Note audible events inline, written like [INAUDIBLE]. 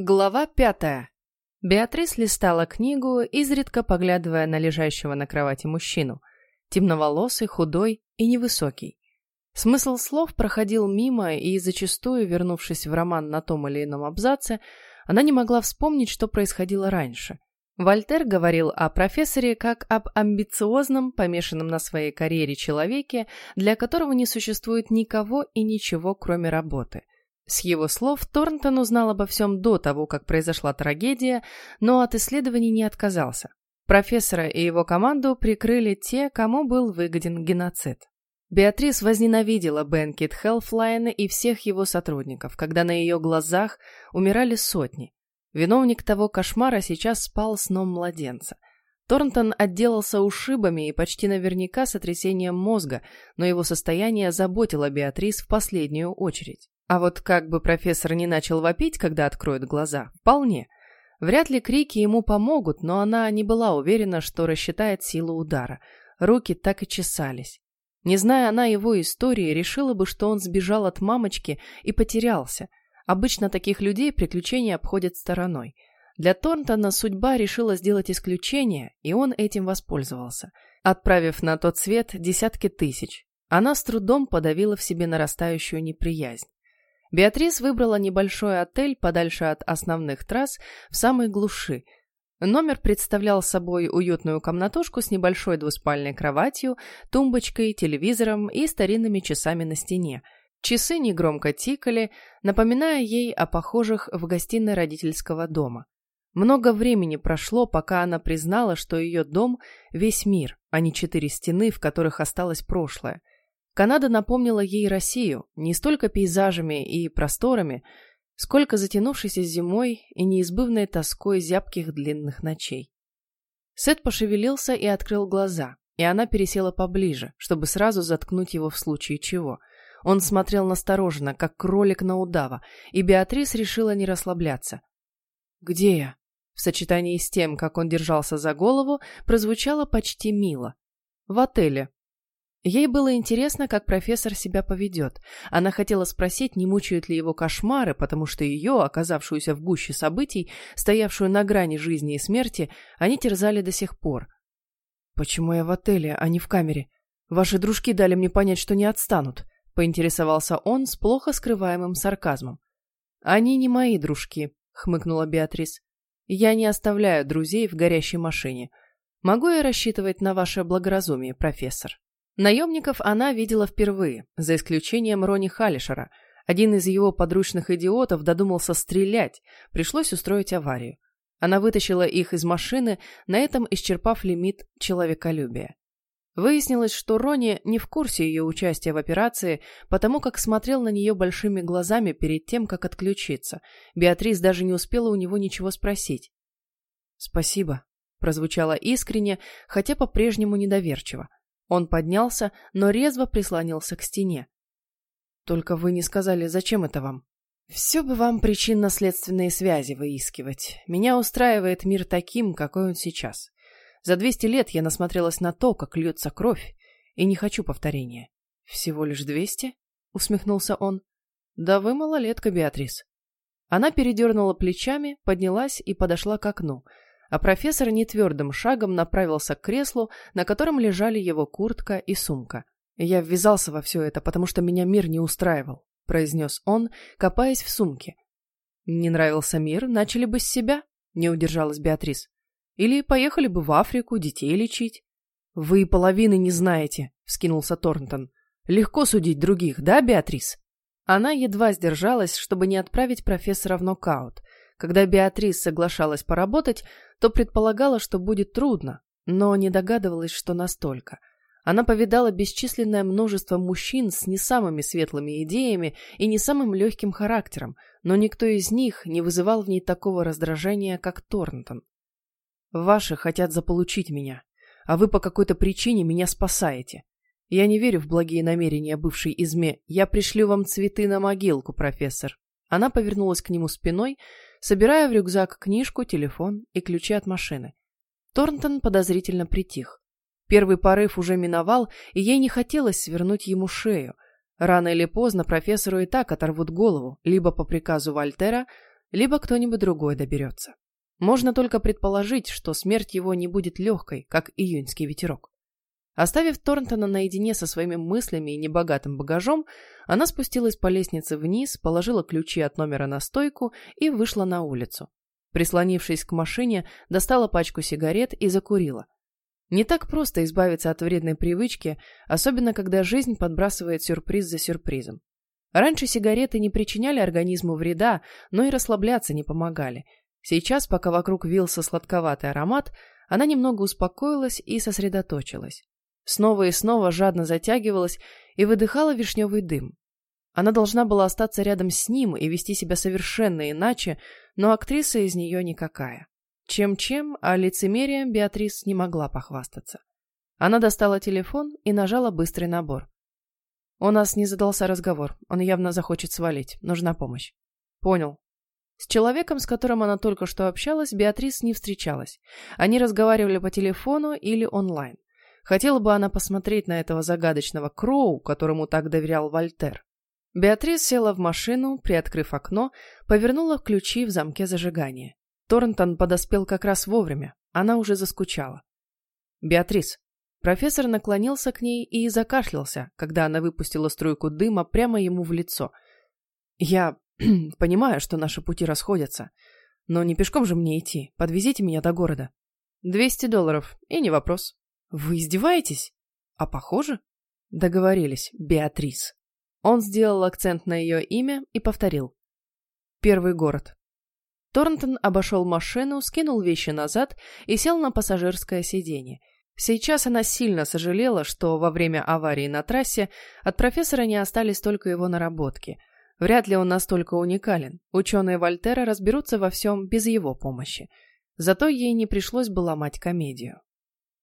Глава пятая. Беатрис листала книгу, изредка поглядывая на лежащего на кровати мужчину. Темноволосый, худой и невысокий. Смысл слов проходил мимо, и зачастую, вернувшись в роман на том или ином абзаце, она не могла вспомнить, что происходило раньше. Вольтер говорил о профессоре как об амбициозном, помешанном на своей карьере человеке, для которого не существует никого и ничего, кроме работы – с его слов, Торнтон узнал обо всем до того, как произошла трагедия, но от исследований не отказался. Профессора и его команду прикрыли те, кому был выгоден геноцид. Беатрис возненавидела Бенкет Хелфлайна и всех его сотрудников, когда на ее глазах умирали сотни. Виновник того кошмара сейчас спал сном младенца. Торнтон отделался ушибами и почти наверняка сотрясением мозга, но его состояние заботило Беатрис в последнюю очередь. А вот как бы профессор не начал вопить, когда откроет глаза, вполне. Вряд ли крики ему помогут, но она не была уверена, что рассчитает силу удара. Руки так и чесались. Не зная она его истории, решила бы, что он сбежал от мамочки и потерялся. Обычно таких людей приключения обходят стороной. Для Торнтона судьба решила сделать исключение, и он этим воспользовался, отправив на тот свет десятки тысяч. Она с трудом подавила в себе нарастающую неприязнь. Беатрис выбрала небольшой отель подальше от основных трасс в самой глуши. Номер представлял собой уютную комнатушку с небольшой двуспальной кроватью, тумбочкой, телевизором и старинными часами на стене. Часы негромко тикали, напоминая ей о похожих в гостиной родительского дома. Много времени прошло, пока она признала, что ее дом – весь мир, а не четыре стены, в которых осталось прошлое. Канада напомнила ей Россию не столько пейзажами и просторами, сколько затянувшейся зимой и неизбывной тоской зябких длинных ночей. Сет пошевелился и открыл глаза, и она пересела поближе, чтобы сразу заткнуть его в случае чего. Он смотрел настороженно, как кролик на удава, и Беатрис решила не расслабляться. «Где я?» В сочетании с тем, как он держался за голову, прозвучало почти мило. «В отеле», Ей было интересно, как профессор себя поведет. Она хотела спросить, не мучают ли его кошмары, потому что ее, оказавшуюся в гуще событий, стоявшую на грани жизни и смерти, они терзали до сих пор. «Почему я в отеле, а не в камере? Ваши дружки дали мне понять, что не отстанут», — поинтересовался он с плохо скрываемым сарказмом. «Они не мои дружки», — хмыкнула Беатрис. «Я не оставляю друзей в горящей машине. Могу я рассчитывать на ваше благоразумие, профессор?» Наемников она видела впервые, за исключением Рони Халишера. Один из его подручных идиотов додумался стрелять, пришлось устроить аварию. Она вытащила их из машины, на этом исчерпав лимит человеколюбия. Выяснилось, что Рони не в курсе ее участия в операции, потому как смотрел на нее большими глазами перед тем, как отключиться. Беатрис даже не успела у него ничего спросить. «Спасибо», — прозвучало искренне, хотя по-прежнему недоверчиво. Он поднялся, но резво прислонился к стене. «Только вы не сказали, зачем это вам?» «Все бы вам причинно-следственные связи выискивать. Меня устраивает мир таким, какой он сейчас. За двести лет я насмотрелась на то, как льется кровь, и не хочу повторения». «Всего лишь двести?» — усмехнулся он. «Да вы малолетка, Беатрис». Она передернула плечами, поднялась и подошла к окну — а профессор нетвердым шагом направился к креслу, на котором лежали его куртка и сумка. «Я ввязался во все это, потому что меня мир не устраивал», — произнес он, копаясь в сумке. «Не нравился мир, начали бы с себя», — не удержалась Беатрис. «Или поехали бы в Африку детей лечить». «Вы половины не знаете», — вскинулся Торнтон. «Легко судить других, да, Беатрис?» Она едва сдержалась, чтобы не отправить профессора в нокаут. Когда Беатрис соглашалась поработать, то предполагала, что будет трудно, но не догадывалась, что настолько. Она повидала бесчисленное множество мужчин с не самыми светлыми идеями и не самым легким характером, но никто из них не вызывал в ней такого раздражения, как Торнтон. «Ваши хотят заполучить меня, а вы по какой-то причине меня спасаете. Я не верю в благие намерения бывшей изме. Я пришлю вам цветы на могилку, профессор». Она повернулась к нему спиной, собирая в рюкзак книжку, телефон и ключи от машины. Торнтон подозрительно притих. Первый порыв уже миновал, и ей не хотелось свернуть ему шею. Рано или поздно профессору и так оторвут голову, либо по приказу Вольтера, либо кто-нибудь другой доберется. Можно только предположить, что смерть его не будет легкой, как июньский ветерок. Оставив Торнтона наедине со своими мыслями и небогатым багажом, она спустилась по лестнице вниз, положила ключи от номера на стойку и вышла на улицу. Прислонившись к машине, достала пачку сигарет и закурила. Не так просто избавиться от вредной привычки, особенно когда жизнь подбрасывает сюрприз за сюрпризом. Раньше сигареты не причиняли организму вреда, но и расслабляться не помогали. Сейчас, пока вокруг вился сладковатый аромат, она немного успокоилась и сосредоточилась. Снова и снова жадно затягивалась и выдыхала вишневый дым. Она должна была остаться рядом с ним и вести себя совершенно иначе, но актриса из нее никакая. Чем-чем, а лицемерием Беатрис не могла похвастаться. Она достала телефон и нажала быстрый набор. У нас не задался разговор, он явно захочет свалить, нужна помощь. Понял. С человеком, с которым она только что общалась, Беатрис не встречалась. Они разговаривали по телефону или онлайн. Хотела бы она посмотреть на этого загадочного Кроу, которому так доверял Вольтер. Беатрис села в машину, приоткрыв окно, повернула ключи в замке зажигания. Торнтон подоспел как раз вовремя, она уже заскучала. «Беатрис». Профессор наклонился к ней и закашлялся, когда она выпустила струйку дыма прямо ему в лицо. «Я [CLEARS THROAT] понимаю, что наши пути расходятся, но не пешком же мне идти. Подвезите меня до города». «Двести долларов, и не вопрос». Вы издеваетесь? А похоже? Договорились, Беатрис. Он сделал акцент на ее имя и повторил. Первый город. Торнтон обошел машину, скинул вещи назад и сел на пассажирское сиденье. Сейчас она сильно сожалела, что во время аварии на трассе от профессора не остались только его наработки. Вряд ли он настолько уникален. Ученые Вольтера разберутся во всем без его помощи. Зато ей не пришлось бы ломать комедию.